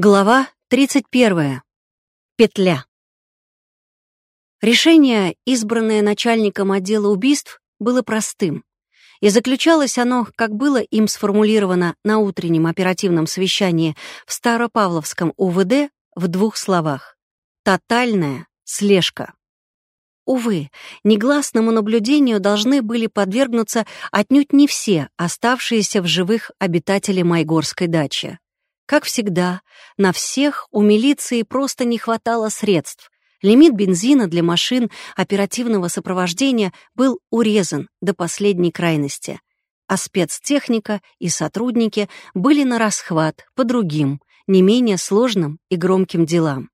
Глава 31. Петля. Решение, избранное начальником отдела убийств, было простым, и заключалось оно, как было им сформулировано на утреннем оперативном совещании в Старопавловском УВД, в двух словах. Тотальная слежка. Увы, негласному наблюдению должны были подвергнуться отнюдь не все оставшиеся в живых обитатели Майгорской дачи. Как всегда, на всех у милиции просто не хватало средств. Лимит бензина для машин оперативного сопровождения был урезан до последней крайности, а спецтехника и сотрудники были на расхват по другим, не менее сложным и громким делам.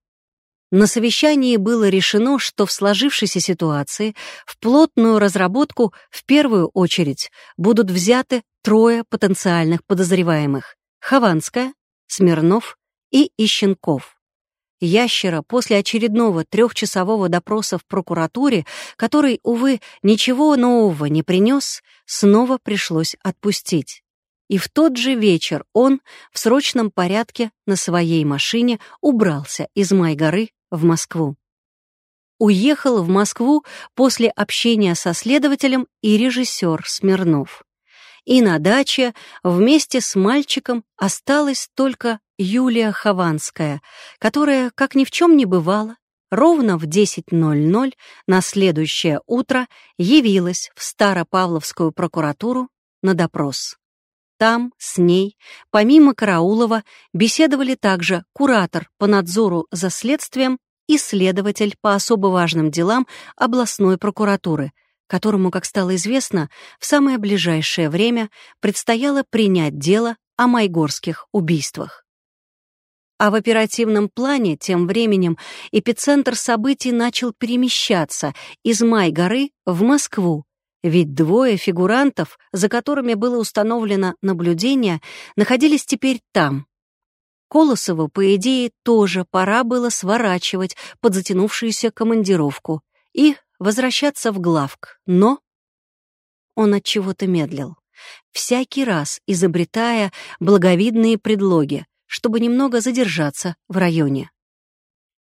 На совещании было решено, что в сложившейся ситуации в плотную разработку в первую очередь будут взяты трое потенциальных подозреваемых — Хованская, Смирнов и Ищенков. Ящера после очередного трехчасового допроса в прокуратуре, который, увы, ничего нового не принес, снова пришлось отпустить. И в тот же вечер он в срочном порядке на своей машине убрался из Майгоры в Москву. Уехал в Москву после общения со следователем и режиссер Смирнов и на даче вместе с мальчиком осталась только Юлия Хованская, которая, как ни в чем не бывало, ровно в 10.00 на следующее утро явилась в Старопавловскую прокуратуру на допрос. Там с ней, помимо Караулова, беседовали также куратор по надзору за следствием и следователь по особо важным делам областной прокуратуры – которому, как стало известно, в самое ближайшее время предстояло принять дело о майгорских убийствах. А в оперативном плане тем временем эпицентр событий начал перемещаться из Май-горы в Москву, ведь двое фигурантов, за которыми было установлено наблюдение, находились теперь там. Колосову, по идее, тоже пора было сворачивать под затянувшуюся командировку и возвращаться в главк, но... Он от чего-то медлил, всякий раз изобретая благовидные предлоги, чтобы немного задержаться в районе.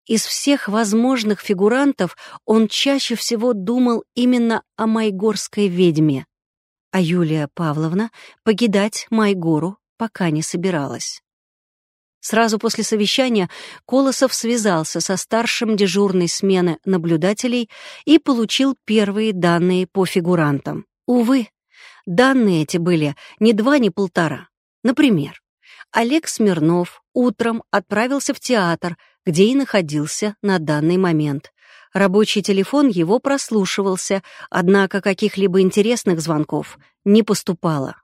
Из всех возможных фигурантов он чаще всего думал именно о майгорской ведьме, а Юлия Павловна покидать Майгору пока не собиралась. Сразу после совещания Колосов связался со старшим дежурной смены наблюдателей и получил первые данные по фигурантам. Увы, данные эти были ни два, ни полтора. Например, Олег Смирнов утром отправился в театр, где и находился на данный момент. Рабочий телефон его прослушивался, однако каких-либо интересных звонков не поступало.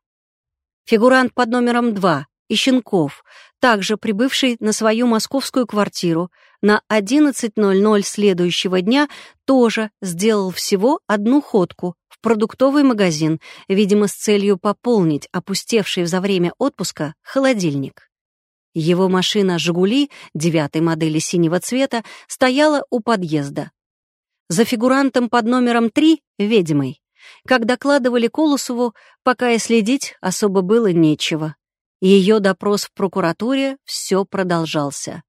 Фигурант под номером два Ищенков, также прибывший на свою московскую квартиру, на 11.00 следующего дня тоже сделал всего одну ходку в продуктовый магазин, видимо, с целью пополнить опустевший за время отпуска холодильник. Его машина «Жигули» девятой модели синего цвета стояла у подъезда. За фигурантом под номером 3 — ведьмой. Как докладывали Колосову, пока и следить особо было нечего. Ее допрос в прокуратуре все продолжался.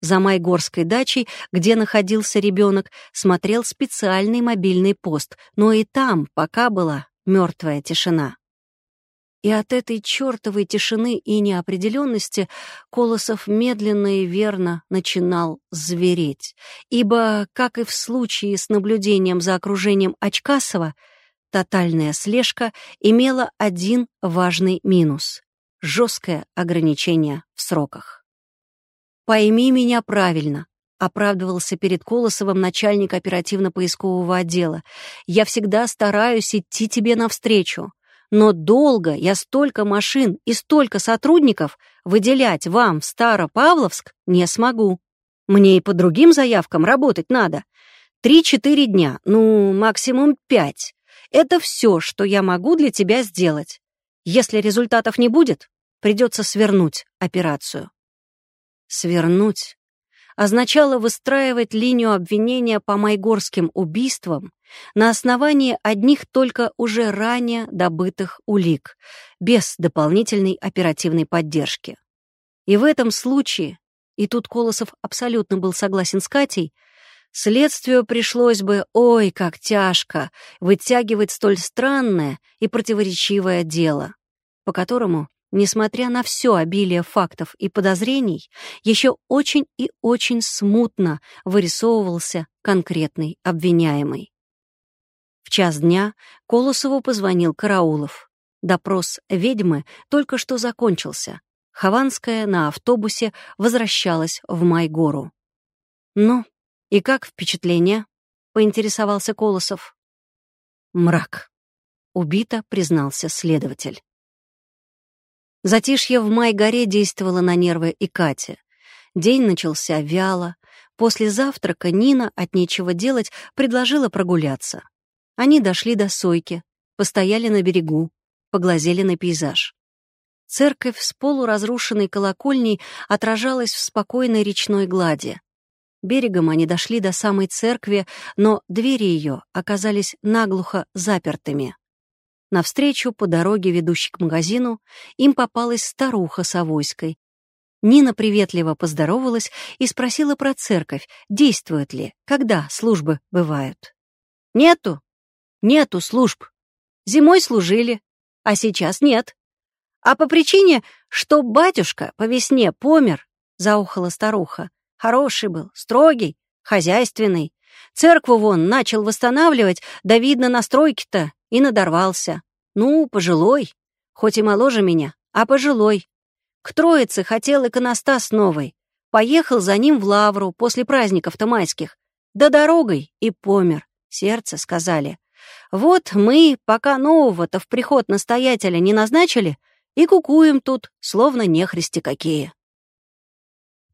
За Майгорской дачей, где находился ребенок, смотрел специальный мобильный пост, но и там пока была мертвая тишина. И от этой чертовой тишины и неопределенности Колосов медленно и верно начинал звереть, ибо, как и в случае с наблюдением за окружением Очкасова, тотальная слежка имела один важный минус жесткое ограничение в сроках. «Пойми меня правильно», — оправдывался перед Колосовым начальник оперативно-поискового отдела. «Я всегда стараюсь идти тебе навстречу, но долго я столько машин и столько сотрудников выделять вам в Старопавловск не смогу. Мне и по другим заявкам работать надо. Три-четыре дня, ну, максимум пять. Это все, что я могу для тебя сделать. Если результатов не будет, придется свернуть операцию. Свернуть означало выстраивать линию обвинения по майгорским убийствам на основании одних только уже ранее добытых улик, без дополнительной оперативной поддержки. И в этом случае и тут Колосов абсолютно был согласен с Катей, следствию пришлось бы, ой, как тяжко, вытягивать столь странное и противоречивое дело, по которому, несмотря на все обилие фактов и подозрений, еще очень и очень смутно вырисовывался конкретный обвиняемый. В час дня Колосову позвонил Караулов. Допрос ведьмы только что закончился. Хованская на автобусе возвращалась в Майгору. «Ну, и как впечатление?» — поинтересовался Колосов. «Мрак», — убито признался следователь. Затишье в Майгоре действовало на нервы и Кате. День начался вяло. После завтрака Нина от нечего делать предложила прогуляться. Они дошли до Сойки, постояли на берегу, поглазели на пейзаж. Церковь с полуразрушенной колокольней отражалась в спокойной речной глади. Берегом они дошли до самой церкви, но двери ее оказались наглухо запертыми. Навстречу, по дороге, ведущей к магазину, им попалась старуха с авоськой. Нина приветливо поздоровалась и спросила про церковь, действует ли, когда службы бывают. «Нету, нету служб. Зимой служили, а сейчас нет. А по причине, что батюшка по весне помер, заухала старуха. Хороший был, строгий, хозяйственный. Церкву вон начал восстанавливать, да видно на стройке-то и надорвался. Ну, пожилой, хоть и моложе меня, а пожилой. К Троице хотел иконостас новый. Поехал за ним в Лавру после праздников-то. Да дорогой и помер. Сердце, сказали. Вот мы, пока нового-то в приход настоятеля не назначили, и кукуем тут, словно нехристи какие.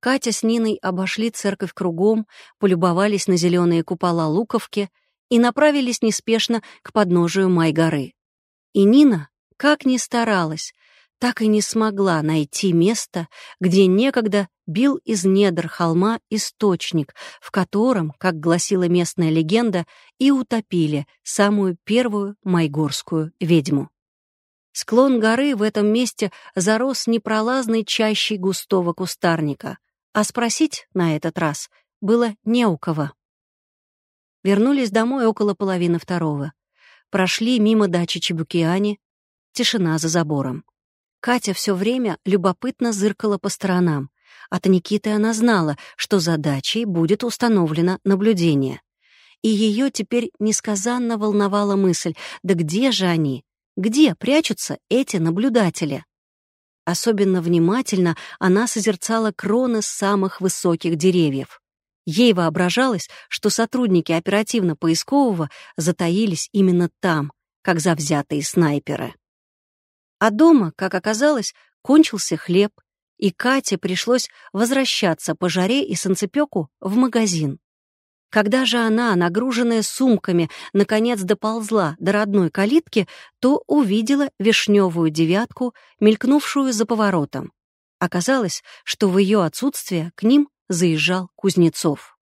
Катя с Ниной обошли церковь кругом, полюбовались на зеленые купола Луковки и направились неспешно к подножию Май-горы. И Нина, как ни старалась, так и не смогла найти место, где некогда бил из недр холма источник, в котором, как гласила местная легенда, и утопили самую первую майгорскую ведьму. Склон горы в этом месте зарос непролазной чащей густого кустарника, а спросить на этот раз было не у кого. Вернулись домой около половины второго. Прошли мимо дачи Чебукиани, тишина за забором. Катя все время любопытно зыркала по сторонам. От Никиты она знала, что задачей будет установлено наблюдение. И ее теперь несказанно волновала мысль, да где же они? Где прячутся эти наблюдатели? Особенно внимательно она созерцала кроны самых высоких деревьев. Ей воображалось, что сотрудники оперативно-поискового затаились именно там, как завзятые снайперы. А дома, как оказалось, кончился хлеб, и Кате пришлось возвращаться по жаре и санцепёку в магазин. Когда же она, нагруженная сумками, наконец доползла до родной калитки, то увидела вишневую девятку, мелькнувшую за поворотом. Оказалось, что в ее отсутствие к ним заезжал Кузнецов.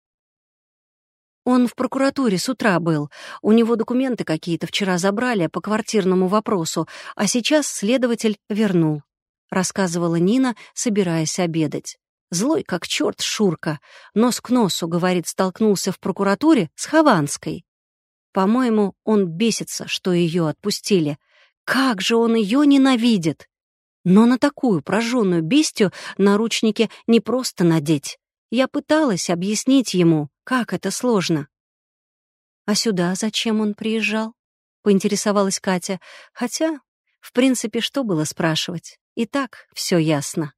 Он в прокуратуре с утра был. У него документы какие-то вчера забрали по квартирному вопросу, а сейчас следователь вернул. Рассказывала Нина, собираясь обедать. Злой как черт Шурка. Нос к носу, говорит, столкнулся в прокуратуре с Хованской. По-моему, он бесится, что ее отпустили. Как же он ее ненавидит! Но на такую прожженную бестию наручники не просто надеть. Я пыталась объяснить ему, как это сложно. «А сюда зачем он приезжал?» — поинтересовалась Катя. Хотя, в принципе, что было спрашивать? И так все ясно.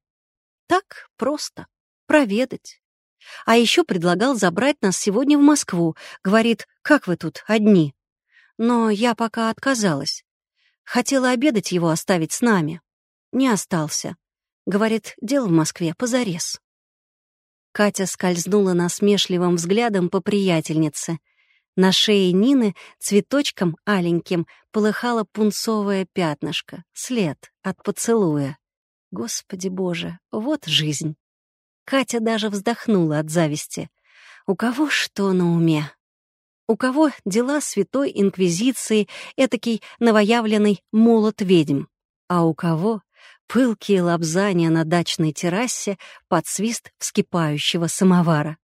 Так просто. Проведать. А еще предлагал забрать нас сегодня в Москву. Говорит, как вы тут, одни? Но я пока отказалась. Хотела обедать его оставить с нами. Не остался. Говорит, дело в Москве позарез. Катя скользнула насмешливым взглядом по приятельнице. На шее Нины цветочком аленьким полыхало пунцовое пятнышко, след от поцелуя. Господи боже, вот жизнь. Катя даже вздохнула от зависти. У кого что на уме? У кого дела святой инквизиции, этакий новоявленный молот ведьм? А у кого пылкие лапзания на дачной террасе под свист вскипающего самовара.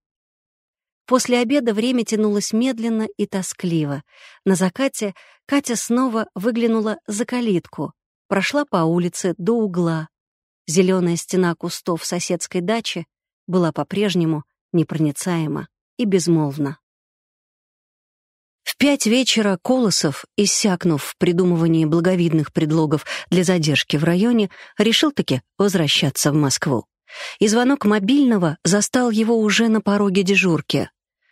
После обеда время тянулось медленно и тоскливо. На закате Катя снова выглянула за калитку, прошла по улице до угла. Зеленая стена кустов соседской дачи была по-прежнему непроницаема и безмолвна. Пять вечера Колосов, иссякнув в придумывании благовидных предлогов для задержки в районе, решил таки возвращаться в Москву. И звонок мобильного застал его уже на пороге дежурки.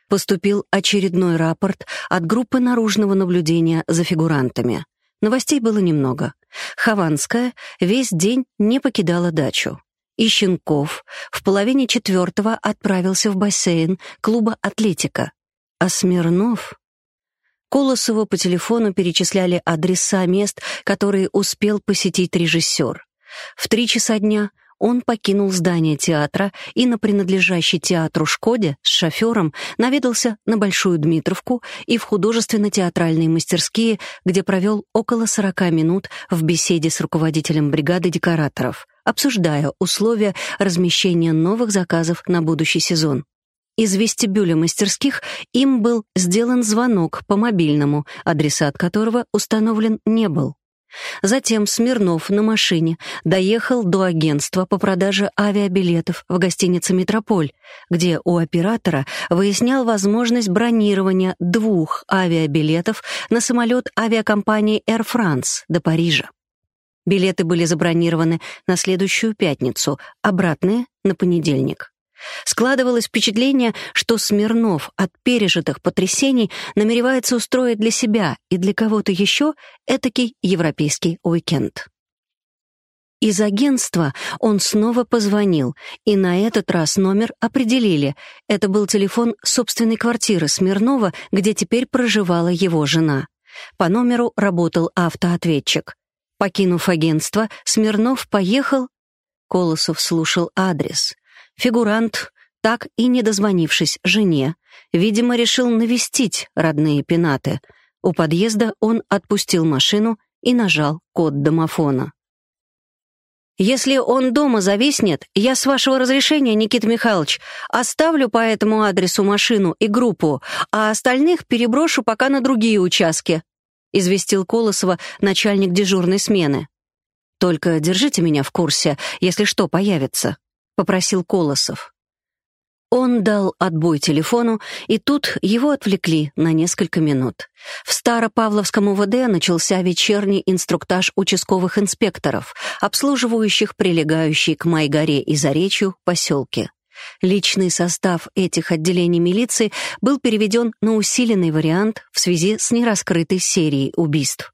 Поступил очередной рапорт от группы наружного наблюдения за фигурантами. Новостей было немного. Хованская весь день не покидала дачу. И Щенков в половине четвертого отправился в бассейн клуба «Атлетика». А Смирнов... Колосову по телефону перечисляли адреса мест, которые успел посетить режиссер. В три часа дня он покинул здание театра и на принадлежащей театру «Шкоде» с шофером наведался на Большую Дмитровку и в художественно-театральные мастерские, где провел около 40 минут в беседе с руководителем бригады декораторов, обсуждая условия размещения новых заказов на будущий сезон. Из вестибюля мастерских им был сделан звонок по мобильному, адресат которого установлен не был. Затем Смирнов на машине доехал до агентства по продаже авиабилетов в гостинице «Метрополь», где у оператора выяснял возможность бронирования двух авиабилетов на самолет авиакомпании Air France до Парижа. Билеты были забронированы на следующую пятницу, обратные — на понедельник. Складывалось впечатление, что Смирнов от пережитых потрясений намеревается устроить для себя и для кого-то еще этакий европейский уикенд. Из агентства он снова позвонил, и на этот раз номер определили. Это был телефон собственной квартиры Смирнова, где теперь проживала его жена. По номеру работал автоответчик. Покинув агентство, Смирнов поехал... Колосов слушал адрес — Фигурант, так и не дозвонившись жене, видимо, решил навестить родные пенаты. У подъезда он отпустил машину и нажал код домофона. «Если он дома зависнет, я, с вашего разрешения, Никита Михайлович, оставлю по этому адресу машину и группу, а остальных переброшу пока на другие участки», известил Колосова начальник дежурной смены. «Только держите меня в курсе, если что появится». — попросил Колосов. Он дал отбой телефону, и тут его отвлекли на несколько минут. В Старопавловском УВД начался вечерний инструктаж участковых инспекторов, обслуживающих прилегающие к Майгоре и Заречью поселки. Личный состав этих отделений милиции был переведен на усиленный вариант в связи с нераскрытой серией убийств.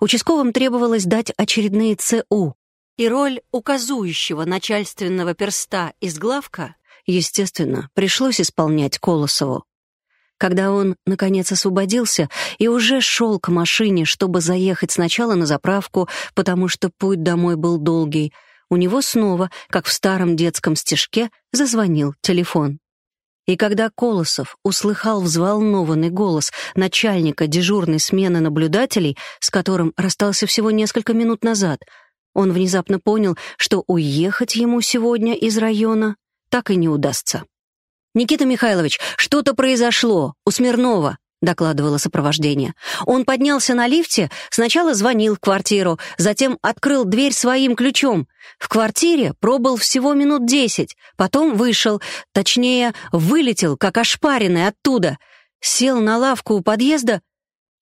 Участковым требовалось дать очередные ЦУ, и роль указующего начальственного перста из главка, естественно, пришлось исполнять Колосову. Когда он, наконец, освободился и уже шел к машине, чтобы заехать сначала на заправку, потому что путь домой был долгий, у него снова, как в старом детском стишке, зазвонил телефон. И когда Колосов услыхал взволнованный голос начальника дежурной смены наблюдателей, с которым расстался всего несколько минут назад — он внезапно понял, что уехать ему сегодня из района так и не удастся. «Никита Михайлович, что-то произошло у Смирнова», — докладывало сопровождение. Он поднялся на лифте, сначала звонил в квартиру, затем открыл дверь своим ключом. В квартире пробыл всего минут десять, потом вышел, точнее, вылетел, как ошпаренный оттуда. Сел на лавку у подъезда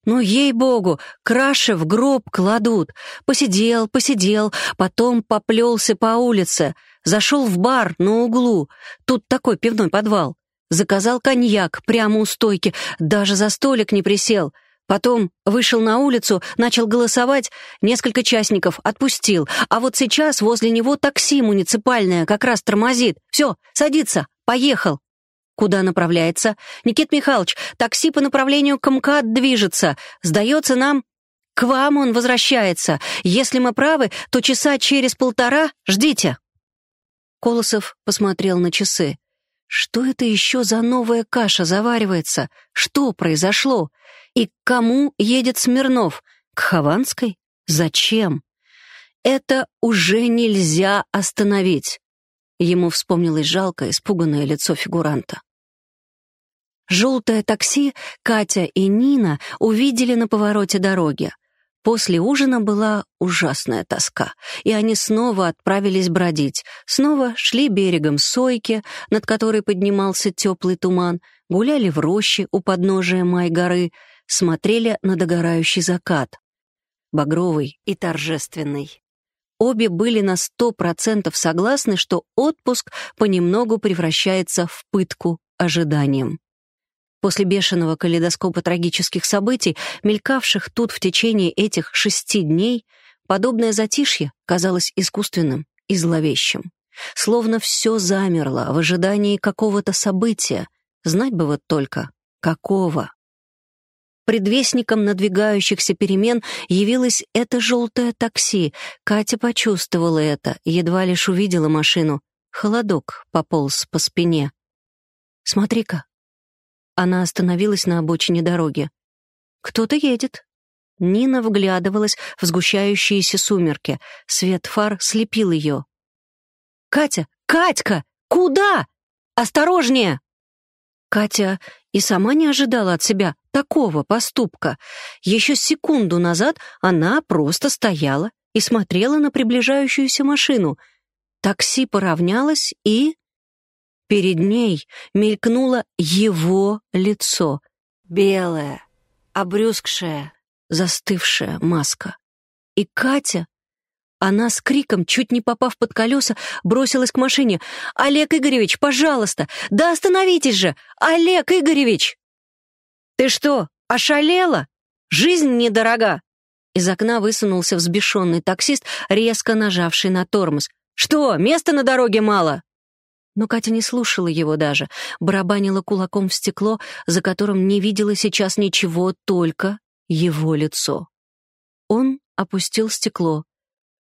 ну, ей-богу, краши в гроб кладут. Посидел, посидел, потом поплелся по улице, зашел в бар на углу. Тут такой пивной подвал. Заказал коньяк прямо у стойки, даже за столик не присел. Потом вышел на улицу, начал голосовать, несколько частников отпустил. А вот сейчас возле него такси муниципальное как раз тормозит. Все, садится, поехал. Куда направляется? Никит Михайлович, такси по направлению к МКАД движется. Сдается нам... К вам он возвращается. Если мы правы, то часа через полтора ждите. Колосов посмотрел на часы. Что это еще за новая каша заваривается? Что произошло? И к кому едет Смирнов? К Хованской? Зачем? Это уже нельзя остановить. Ему вспомнилось жалкое, испуганное лицо фигуранта. Желтое такси Катя и Нина увидели на повороте дороги. После ужина была ужасная тоска, и они снова отправились бродить, снова шли берегом Сойки, над которой поднимался теплый туман, гуляли в роще у подножия Май-горы, смотрели на догорающий закат, багровый и торжественный. Обе были на сто процентов согласны, что отпуск понемногу превращается в пытку ожиданием. После бешеного калейдоскопа трагических событий, мелькавших тут в течение этих шести дней, подобное затишье казалось искусственным и зловещим. Словно все замерло в ожидании какого-то события, знать бы вот только, какого. Предвестником надвигающихся перемен явилось это желтое такси. Катя почувствовала это, едва лишь увидела машину. Холодок пополз по спине. «Смотри-ка». Она остановилась на обочине дороги. «Кто-то едет». Нина вглядывалась в сгущающиеся сумерки. Свет фар слепил ее. «Катя! Катька! Куда? Осторожнее!» Катя и сама не ожидала от себя такого поступка. Еще секунду назад она просто стояла и смотрела на приближающуюся машину. Такси поравнялось и... Перед ней мелькнуло его лицо. Белое, обрюзгшая, застывшая маска. И Катя она с криком, чуть не попав под колеса, бросилась к машине. «Олег Игоревич, пожалуйста! Да остановитесь же! Олег Игоревич!» «Ты что, ошалела? Жизнь недорога!» Из окна высунулся взбешенный таксист, резко нажавший на тормоз. «Что, места на дороге мало?» Но Катя не слушала его даже, барабанила кулаком в стекло, за которым не видела сейчас ничего, только его лицо. Он опустил стекло,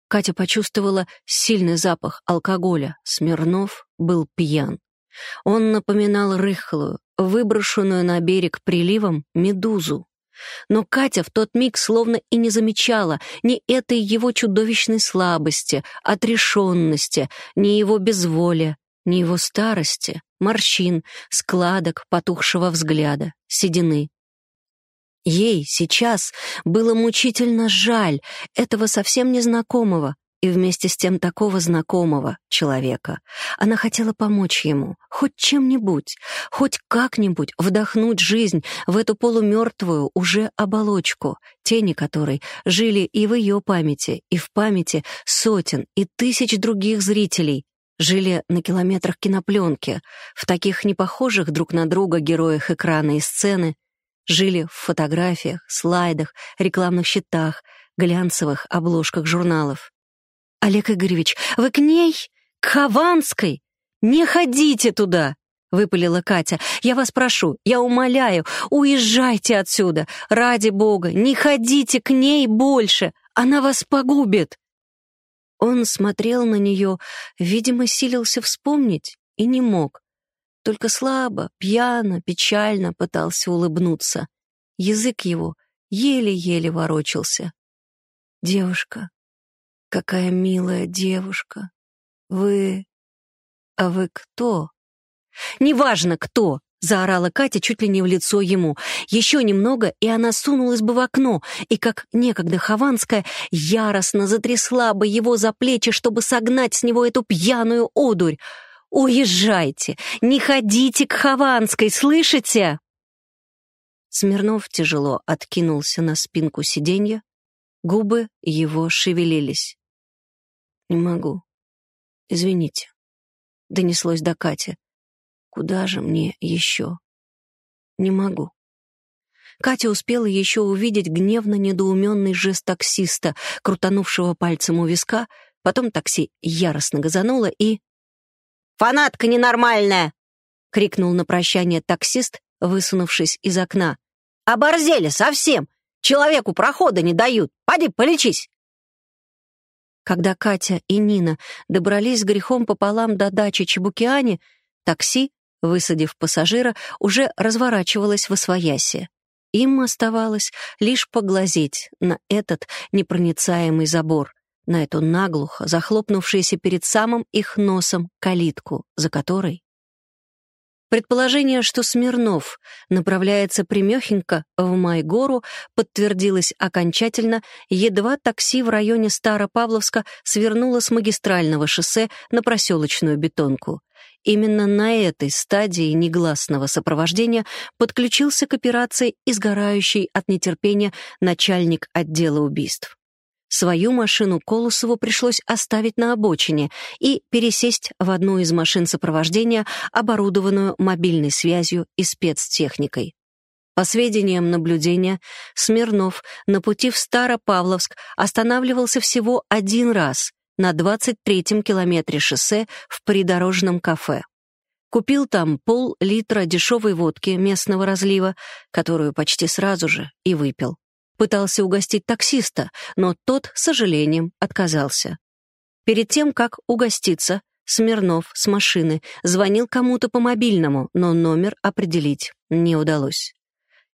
Катя почувствовала сильный запах алкоголя. Смирнов был пьян. Он напоминал рыхлую, выброшенную на берег приливом медузу. Но Катя в тот миг словно и не замечала ни этой его чудовищной слабости, отрешенности, ни его безволия, ни его старости, морщин, складок потухшего взгляда, седины. Ей сейчас было мучительно жаль этого совсем незнакомого и вместе с тем такого знакомого человека. Она хотела помочь ему, хоть чем-нибудь, хоть как-нибудь вдохнуть жизнь в эту полумертвую уже оболочку, тени которой жили и в ее памяти, и в памяти сотен и тысяч других зрителей, жили на километрах кинопленки, в таких непохожих друг на друга героях экрана и сцены, жили в фотографиях, слайдах, рекламных щитах, глянцевых обложках журналов. «Олег Игоревич, вы к ней? К Хованской? Не ходите туда!» — выпалила Катя. «Я вас прошу, я умоляю, уезжайте отсюда! Ради бога, не ходите к ней больше! Она вас погубит!» Он смотрел на нее, видимо, силился вспомнить и не мог. Только слабо, пьяно, печально пытался улыбнуться. Язык его еле-еле ворочался. «Девушка, какая милая девушка! Вы... А вы кто?» «Неважно, кто!» — заорала Катя чуть ли не в лицо ему. Еще немного, и она сунулась бы в окно, и, как некогда Хованская, яростно затрясла бы его за плечи, чтобы согнать с него эту пьяную одурь. «Уезжайте! Не ходите к Хованской, слышите?» Смирнов тяжело откинулся на спинку сиденья, губы его шевелились. «Не могу. Извините», — донеслось до Кати. «Куда же мне еще?» «Не могу». Катя успела еще увидеть гневно недоуменный жест таксиста, крутанувшего пальцем у виска, потом такси яростно газануло и... Фанатка ненормальная!» — крикнул на прощание таксист, высунувшись из окна. «Оборзели совсем! Человеку прохода не дают! Поди, полечись!» Когда Катя и Нина добрались с грехом пополам до дачи Чебукиани, такси, высадив пассажира, уже разворачивалось в освоясе. Им оставалось лишь поглазеть на этот непроницаемый забор, на эту наглухо захлопнувшуюся перед самым их носом калитку, за которой Предположение, что Смирнов направляется примехенько в Майгору, подтвердилось окончательно, едва такси в районе Старопавловска свернуло с магистрального шоссе на проселочную бетонку. Именно на этой стадии негласного сопровождения подключился к операции изгорающий от нетерпения начальник отдела убийств. Свою машину Колосову пришлось оставить на обочине и пересесть в одну из машин сопровождения, оборудованную мобильной связью и спецтехникой. По сведениям наблюдения, Смирнов на пути в Старопавловск останавливался всего один раз на 23-м километре шоссе в придорожном кафе. Купил там пол-литра дешевой водки местного разлива, которую почти сразу же и выпил. Пытался угостить таксиста, но тот, с сожалением, отказался. Перед тем, как угоститься, Смирнов с машины звонил кому-то по мобильному, но номер определить не удалось.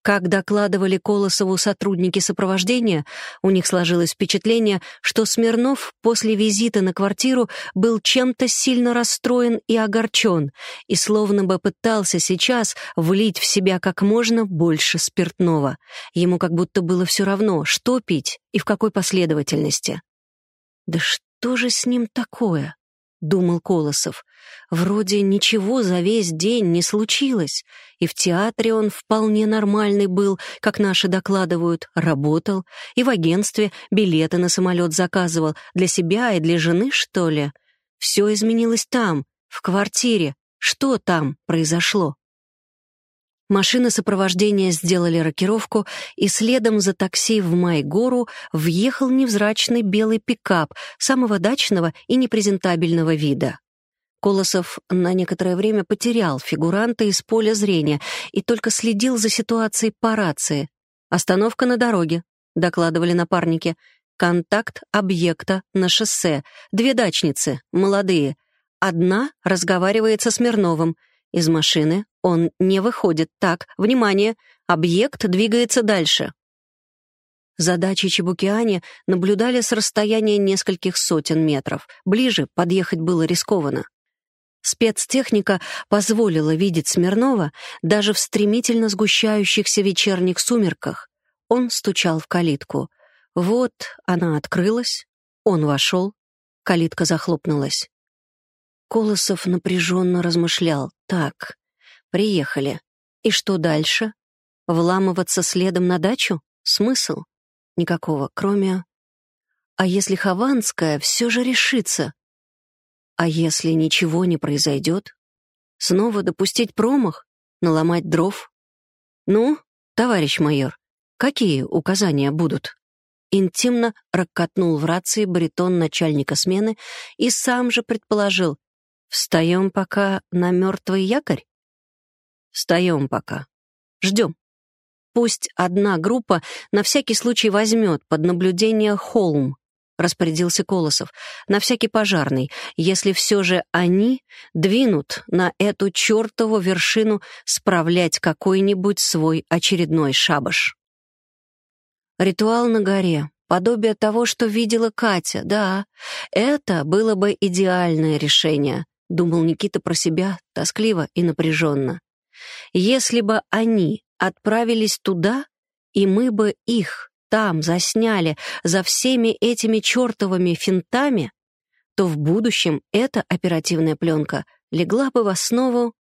Как докладывали Колосову сотрудники сопровождения, у них сложилось впечатление, что Смирнов после визита на квартиру был чем-то сильно расстроен и огорчен, и словно бы пытался сейчас влить в себя как можно больше спиртного. Ему как будто было все равно, что пить и в какой последовательности. Да что же с ним такое? — думал Колосов. «Вроде ничего за весь день не случилось, и в театре он вполне нормальный был, как наши докладывают, работал, и в агентстве билеты на самолет заказывал, для себя и для жены, что ли. Все изменилось там, в квартире. Что там произошло?» Машины сопровождения сделали рокировку, и следом за такси в Майгору въехал невзрачный белый пикап самого дачного и непрезентабельного вида. Колосов на некоторое время потерял фигуранта из поля зрения и только следил за ситуацией по рации. «Остановка на дороге», — докладывали напарники. «Контакт объекта на шоссе. Две дачницы, молодые. Одна разговаривает со Смирновым — из машины он не выходит. Так, внимание, объект двигается дальше. Задачи Чебукиани наблюдали с расстояния нескольких сотен метров. Ближе подъехать было рискованно. Спецтехника позволила видеть Смирнова даже в стремительно сгущающихся вечерних сумерках. Он стучал в калитку. Вот она открылась, он вошел, калитка захлопнулась. Колосов напряженно размышлял. «Так, приехали. И что дальше? Вламываться следом на дачу? Смысл? Никакого, кроме... А если Хованская все же решится? А если ничего не произойдет? Снова допустить промах? Наломать дров? Ну, товарищ майор, какие указания будут?» Интимно ракотнул в рации баритон начальника смены и сам же предположил, Встаем пока на мертвый якорь? Встаем пока. Ждем. Пусть одна группа на всякий случай возьмет под наблюдение холм, распорядился Колосов, на всякий пожарный, если все же они двинут на эту чертову вершину справлять какой-нибудь свой очередной шабаш. Ритуал на горе, подобие того, что видела Катя, да, это было бы идеальное решение, — думал Никита про себя, тоскливо и напряженно. «Если бы они отправились туда, и мы бы их там засняли за всеми этими чертовыми финтами, то в будущем эта оперативная пленка легла бы в основу.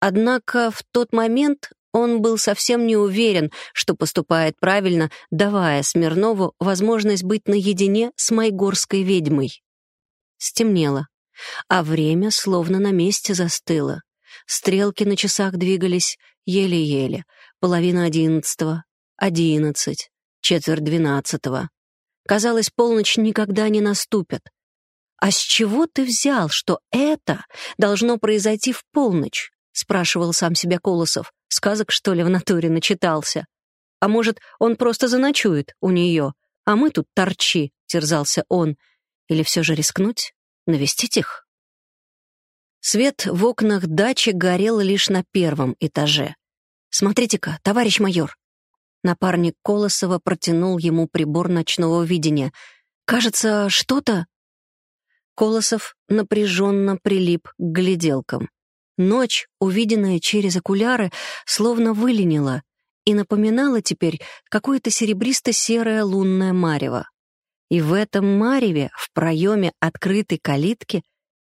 Однако в тот момент он был совсем не уверен, что поступает правильно, давая Смирнову возможность быть наедине с майгорской ведьмой. Стемнело а время словно на месте застыло. Стрелки на часах двигались еле-еле, половина одиннадцатого, одиннадцать, четверть двенадцатого. Казалось, полночь никогда не наступит. «А с чего ты взял, что это должно произойти в полночь?» — спрашивал сам себя Колосов. Сказок, что ли, в натуре начитался? А может, он просто заночует у нее, а мы тут торчи, — терзался он. Или все же рискнуть? Навестить их? Свет в окнах дачи горел лишь на первом этаже. «Смотрите-ка, товарищ майор!» Напарник Колосова протянул ему прибор ночного видения. Кажется, что-то...» Колосов напряженно прилип к гляделкам. Ночь, увиденная через окуляры, словно выленила и напоминала теперь какое-то серебристо-серое лунное марево. И в этом мареве, в проеме открытой калитки,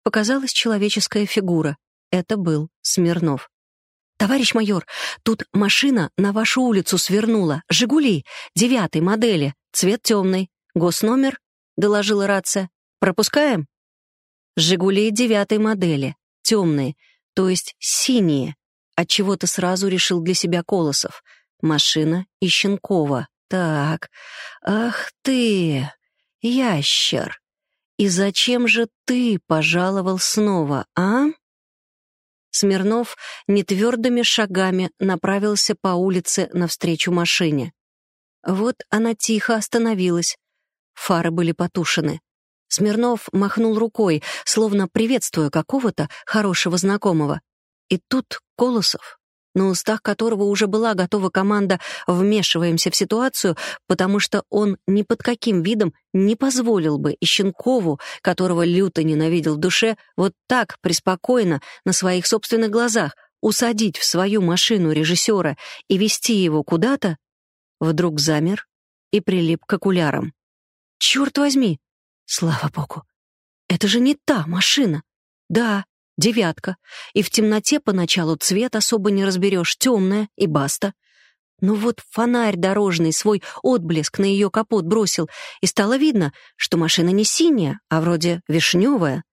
показалась человеческая фигура. Это был Смирнов. «Товарищ майор, тут машина на вашу улицу свернула. «Жигули», девятой модели, цвет темный. Госномер?» — доложила рация. «Пропускаем?» «Жигули девятой модели, темные, то есть синие». Отчего-то сразу решил для себя Колосов. Машина Ищенкова. Так, ах ты, ящер. И зачем же ты пожаловал снова, а? Смирнов нетвердыми шагами направился по улице навстречу машине. Вот она тихо остановилась. Фары были потушены. Смирнов махнул рукой, словно приветствуя какого-то хорошего знакомого. И тут Колосов на устах которого уже была готова команда «вмешиваемся в ситуацию», потому что он ни под каким видом не позволил бы Ищенкову, которого люто ненавидел в душе, вот так, преспокойно, на своих собственных глазах, усадить в свою машину режиссера и вести его куда-то, вдруг замер и прилип к окулярам. «Черт возьми! Слава богу! Это же не та машина! Да, девятка, и в темноте поначалу цвет особо не разберешь, темная и баста. Но вот фонарь дорожный свой отблеск на ее капот бросил, и стало видно, что машина не синяя, а вроде вишневая.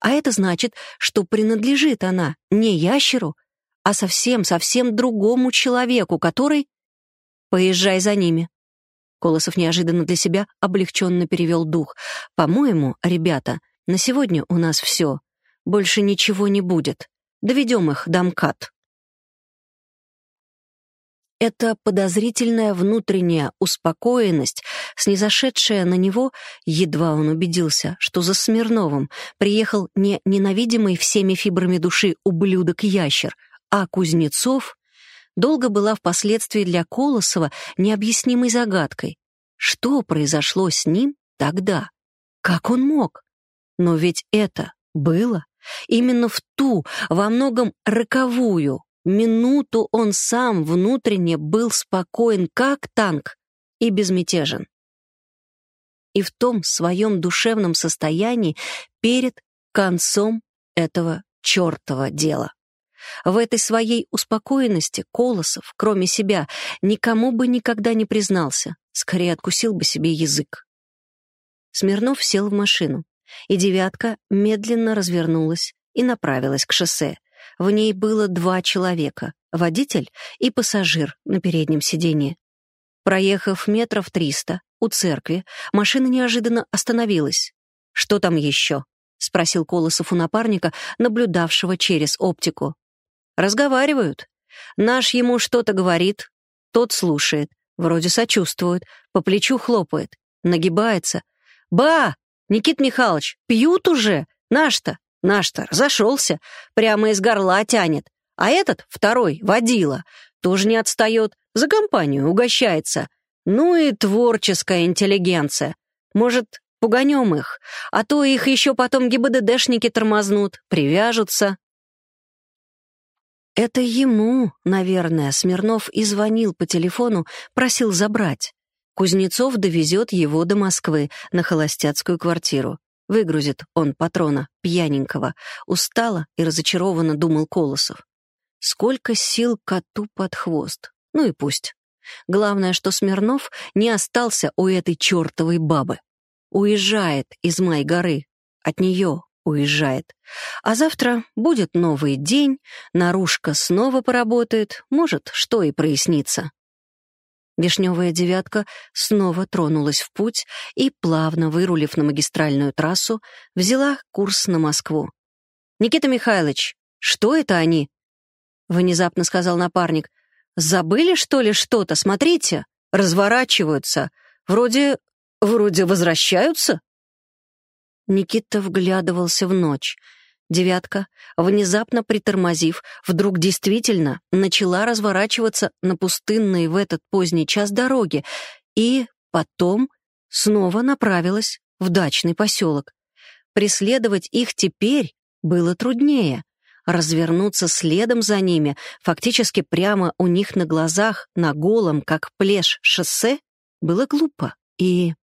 А это значит, что принадлежит она не ящеру, а совсем-совсем другому человеку, который... «Поезжай за ними». Колосов неожиданно для себя облегченно перевел дух. «По-моему, ребята, на сегодня у нас все. Больше ничего не будет. Доведем их до МКАД. Эта подозрительная внутренняя успокоенность, снизошедшая на него, едва он убедился, что за Смирновым приехал не ненавидимый всеми фибрами души ублюдок-ящер, а Кузнецов, долго была впоследствии для Колосова необъяснимой загадкой. Что произошло с ним тогда? Как он мог? Но ведь это было. Именно в ту, во многом роковую, минуту он сам внутренне был спокоен, как танк, и безмятежен. И в том своем душевном состоянии перед концом этого чертова дела. В этой своей успокоенности Колосов, кроме себя, никому бы никогда не признался, скорее откусил бы себе язык. Смирнов сел в машину и «девятка» медленно развернулась и направилась к шоссе. В ней было два человека — водитель и пассажир на переднем сиденье. Проехав метров триста у церкви, машина неожиданно остановилась. «Что там еще?» — спросил Колосов у напарника, наблюдавшего через оптику. «Разговаривают. Наш ему что-то говорит, тот слушает, вроде сочувствует, по плечу хлопает, нагибается. «Ба! «Никит Михайлович, пьют уже? Наш-то, наш-то разошелся, прямо из горла тянет. А этот, второй, водила, тоже не отстает, за компанию угощается. Ну и творческая интеллигенция. Может, пуганем их, а то их еще потом ГИБДДшники тормознут, привяжутся». Это ему, наверное, Смирнов и звонил по телефону, просил забрать. Кузнецов довезет его до Москвы, на холостяцкую квартиру. Выгрузит он патрона, пьяненького. Устало и разочарованно думал Колосов. Сколько сил коту под хвост. Ну и пусть. Главное, что Смирнов не остался у этой чертовой бабы. Уезжает из Май-горы. От нее уезжает. А завтра будет новый день, наружка снова поработает, может, что и прояснится. Вишневая девятка снова тронулась в путь и, плавно вырулив на магистральную трассу, взяла курс на Москву. «Никита Михайлович, что это они?» Внезапно сказал напарник. «Забыли, что ли, что-то? Смотрите, разворачиваются. Вроде... вроде возвращаются?» Никита вглядывался в ночь — Девятка, внезапно притормозив, вдруг действительно начала разворачиваться на пустынной в этот поздний час дороге и потом снова направилась в дачный поселок. Преследовать их теперь было труднее. Развернуться следом за ними, фактически прямо у них на глазах, на голом, как плешь, шоссе, было глупо. И...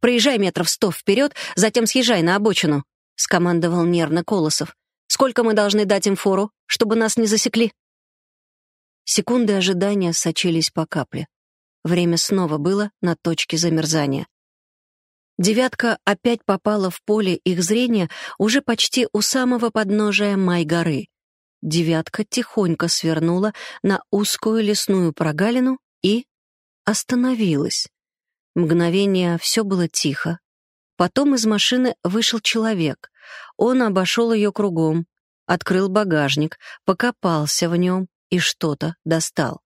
«Проезжай метров сто вперед, затем съезжай на обочину», — скомандовал нервно Колосов. «Сколько мы должны дать им фору, чтобы нас не засекли?» Секунды ожидания сочились по капле. Время снова было на точке замерзания. Девятка опять попала в поле их зрения уже почти у самого подножия Май-горы. Девятка тихонько свернула на узкую лесную прогалину и остановилась. Мгновение все было тихо. Потом из машины вышел человек. Он обошел ее кругом, открыл багажник, покопался в нем и что-то достал.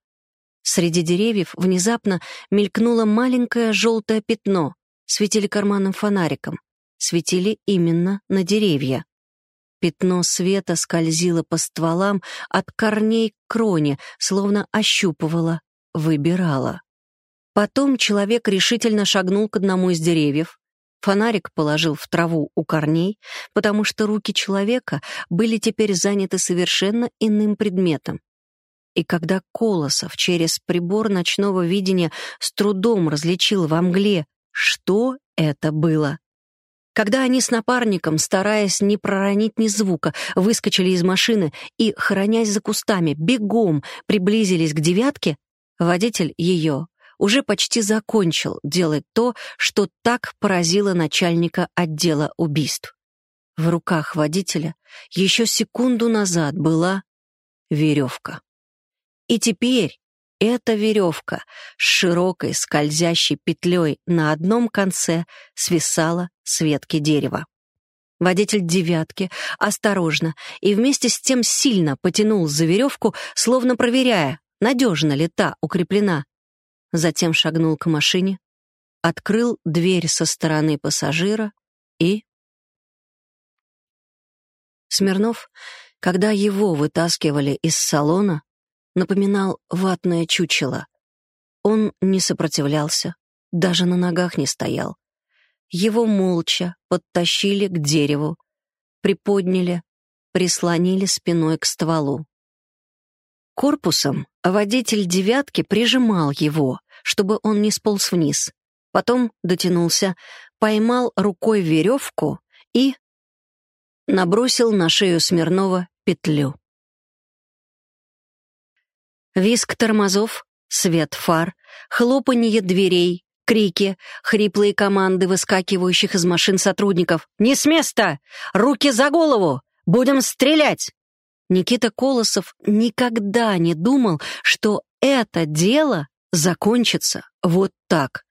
Среди деревьев внезапно мелькнуло маленькое желтое пятно — светили карманным фонариком. Светили именно на деревья. Пятно света скользило по стволам от корней к кроне, словно ощупывало, выбирало. Потом человек решительно шагнул к одному из деревьев. Фонарик положил в траву у корней, потому что руки человека были теперь заняты совершенно иным предметом. И когда Колосов через прибор ночного видения с трудом различил во мгле что это было? Когда они с напарником, стараясь не проронить ни звука, выскочили из машины и, хранясь за кустами, бегом приблизились к девятке, водитель ее уже почти закончил делать то, что так поразило начальника отдела убийств. В руках водителя еще секунду назад была веревка. И теперь эта веревка с широкой скользящей петлей на одном конце свисала с ветки дерева. Водитель «девятки» осторожно и вместе с тем сильно потянул за веревку, словно проверяя, надежно ли та укреплена. Затем шагнул к машине, открыл дверь со стороны пассажира и... Смирнов, когда его вытаскивали из салона, напоминал ватное чучело. Он не сопротивлялся, даже на ногах не стоял. Его молча подтащили к дереву, приподняли, прислонили спиной к стволу. Корпусом водитель «девятки» прижимал его, чтобы он не сполз вниз. Потом дотянулся, поймал рукой веревку и набросил на шею Смирнова петлю. Виск тормозов, свет фар, хлопанье дверей, крики, хриплые команды выскакивающих из машин сотрудников. «Не с места! Руки за голову! Будем стрелять!» Никита Колосов никогда не думал, что это дело закончится вот так.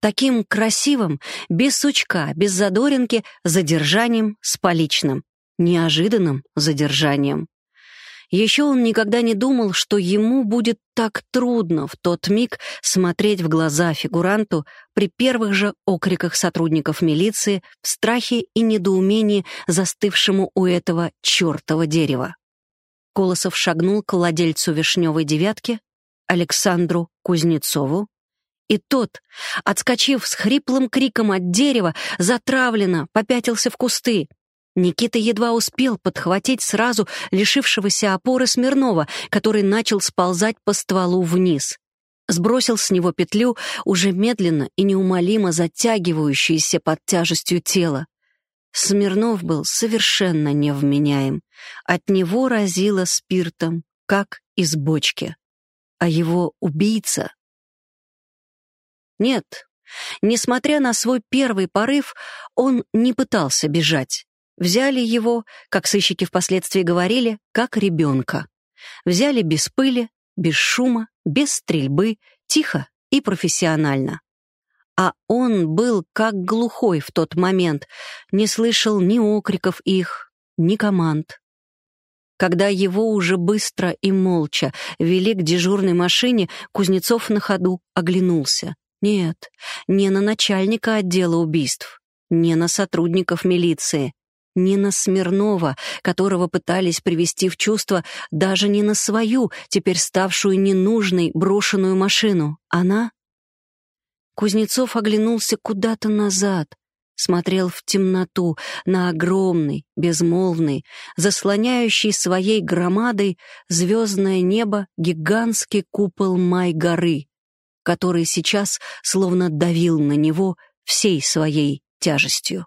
Таким красивым, без сучка, без задоринки, задержанием с поличным. Неожиданным задержанием. Еще он никогда не думал, что ему будет так трудно в тот миг смотреть в глаза фигуранту при первых же окриках сотрудников милиции в страхе и недоумении застывшему у этого чертова дерева. Колосов шагнул к владельцу вишневой девятки, Александру Кузнецову, и тот, отскочив с хриплым криком от дерева, затравленно попятился в кусты — Никита едва успел подхватить сразу лишившегося опоры Смирнова, который начал сползать по стволу вниз. Сбросил с него петлю, уже медленно и неумолимо затягивающуюся под тяжестью тела. Смирнов был совершенно невменяем. От него разило спиртом, как из бочки. А его убийца... Нет, несмотря на свой первый порыв, он не пытался бежать. Взяли его, как сыщики впоследствии говорили, как ребенка. Взяли без пыли, без шума, без стрельбы, тихо и профессионально. А он был как глухой в тот момент, не слышал ни окриков их, ни команд. Когда его уже быстро и молча вели к дежурной машине, Кузнецов на ходу оглянулся. Нет, не на начальника отдела убийств, не на сотрудников милиции, не на Смирнова, которого пытались привести в чувство, даже не на свою, теперь ставшую ненужной, брошенную машину. Она? Кузнецов оглянулся куда-то назад, смотрел в темноту на огромный, безмолвный, заслоняющий своей громадой звездное небо гигантский купол Май-горы, который сейчас словно давил на него всей своей тяжестью.